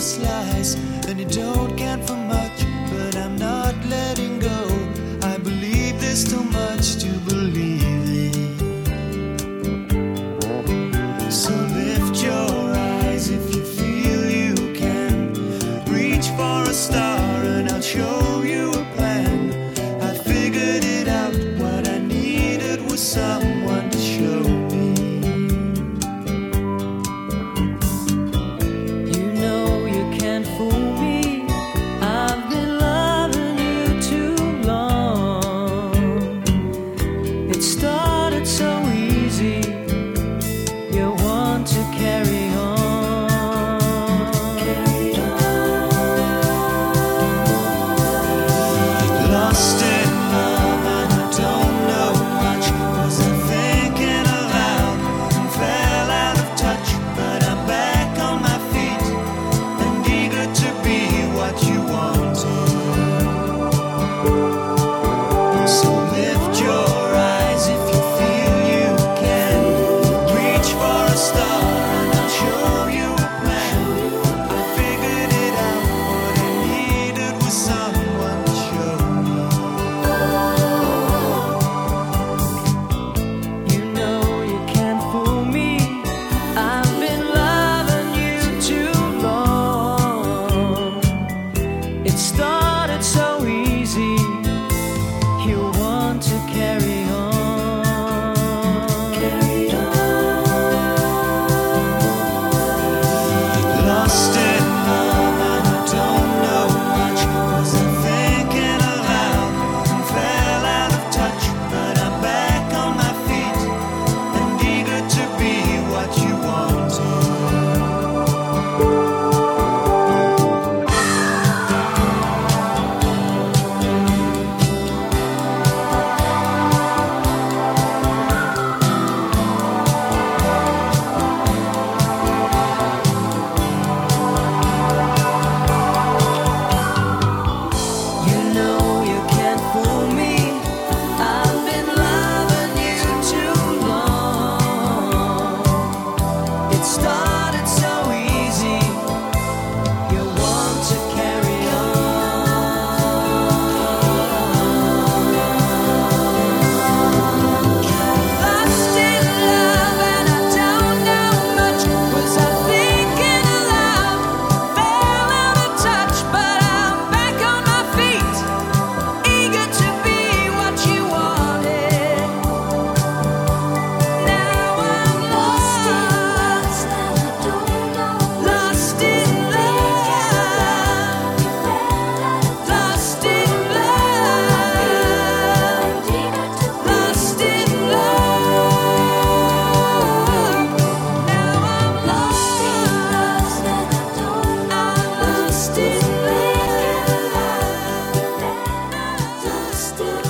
slice, and you don't count for much, but I'm not letting go. I believe there's too much to believe in. So lift your eyes if you feel you can. Reach for a star, and I'll show you a plan. I figured it out, what I needed was some. Lost I'm